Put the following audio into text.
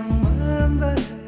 yang memberat